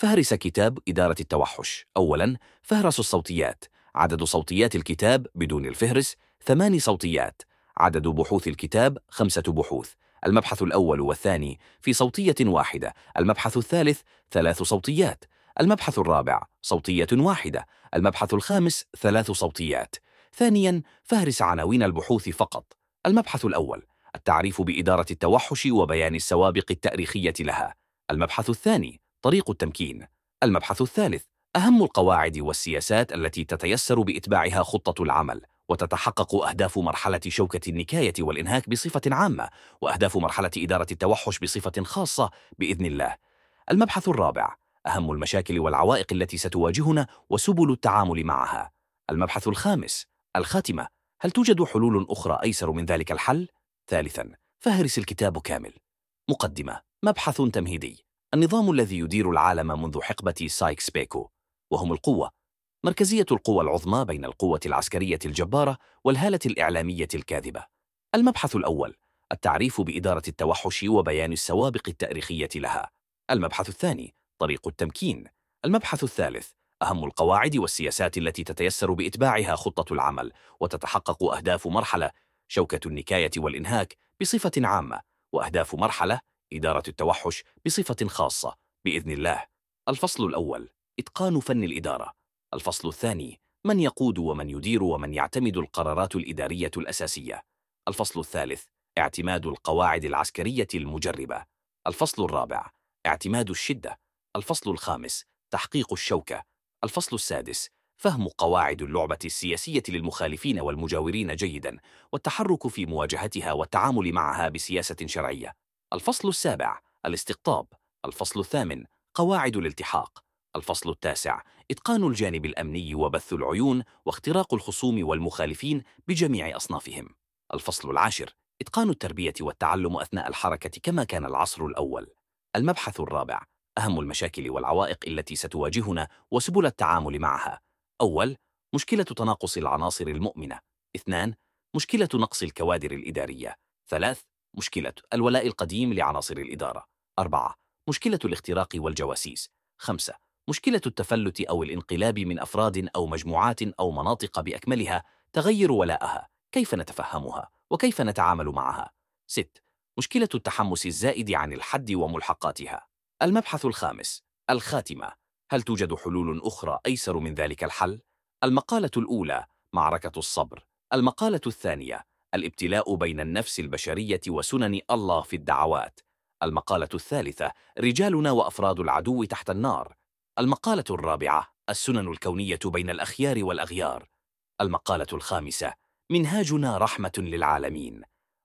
فهرس كتاب إدارة التوحش. أولاً فهرس الصوتيات. عدد صوتيات الكتاب بدون الفهرس ثماني صوتيات. عدد بحوث الكتاب خمسة بحوث. المبحث الأول والثاني في صوتية واحدة. المبحث الثالث ثلاث صوتيات. المبحث الرابع صوتية واحدة. المبحث الخامس ثلاث صوتيات. ثانياً فهرس عناوين البحوث فقط. المبحث الأول التعريف بإدارة التوحش وبيان السوابق التأريخية لها. المبحث الثاني طريق التمكين. المبحث الثالث أهم القواعد والسياسات التي تتيسر بإتباعها خطة العمل وتتحقق أهداف مرحلة شوكة النكاية والإنهاك بصفة عامة وأهداف مرحلة إدارة التوحش بصفة خاصة بإذن الله. المبحث الرابع أهم المشاكل والعوائق التي ستواجهنا وسبل التعامل معها. المبحث الخامس الخاتمة هل توجد حلول أخرى أيسر من ذلك الحل؟ ثالثاً فهرس الكتاب كامل. مقدمة مبحث تمهيدي. النظام الذي يدير العالم منذ حقبة سايكس بيكو وهم القوة مركزية القوى العظمى بين القوة العسكرية الجبارة والهالة الإعلامية الكاذبة. المبحث الأول التعريف بإدارة التوحش وبيان السوابق التاريخية لها. المبحث الثاني طريق التمكين. المبحث الثالث أهم القواعد والسياسات التي تتيسر بإتباعها خطة العمل وتتحقق أهداف مرحلة شوكة النكاية والإنهاك بصفة عامة وأهداف مرحلة إدارة التوحش بصفة خاصة بإذن الله. الفصل الأول إتقان فن الإدارة. الفصل الثاني من يقود ومن يدير ومن يعتمد القرارات الإدارية الأساسية. الفصل الثالث اعتماد القواعد العسكرية المجربة. الفصل الرابع اعتماد الشدة. الفصل الخامس تحقيق الشوكة. الفصل السادس فهم قواعد اللعبة السياسية للمخالفين والمجاورين جيدا والتحرك في مواجهتها والتعامل معها بسياسة شرعية. الفصل السابع الاستقطاب. الفصل الثامن قواعد الالتحاق. الفصل التاسع إتقان الجانب الأمني وبث العيون واختراق الخصوم والمخالفين بجميع أصنافهم. الفصل العاشر إتقان التربية والتعلم أثناء الحركة كما كان العصر الأول. المبحث الرابع أهم المشاكل والعوائق التي ستواجهنا وسبل التعامل معها. أول مشكلة تناقص العناصر المؤمنة. اثنان مشكلة نقص الكوادر الإدارية. ثلاث مشكلة الولاء القديم لعناصر الإدارة. أربعة مشكلة الاختراق والجواسيس. خمسة مشكلة التفلت أو الانقلاب من أفراد أو مجموعات أو مناطق بأكملها تغير ولاءها. كيف نتفهمها؟ وكيف نتعامل معها؟ ست مشكلة التحمس الزائد عن الحد وملحقاتها. المبحث الخامس الخاتمة. هل توجد حلول أخرى أيسر من ذلك الحل؟ المقالة الأولى معركة الصبر. المقالة الثانية الابتلاء بين النفس البشرية وسنن الله في الدعوات. المقالة الثالثة رجالنا وأفراد العدو تحت النار. المقالة الرابعة السنن الكونية بين الأخيار والأغيار. المقالة الخامسة منهاجنا رحمة للعالمين.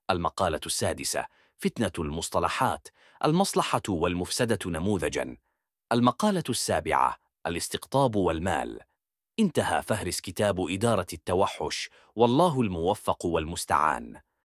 المقالة السادسة فتنة المصطلحات. المصلحة والمفسدة نموذجاً. المقالة السابعة الاستقطاب والمال. انتهى فهرس كتاب إدارة التوحش والله الموفق والمستعان.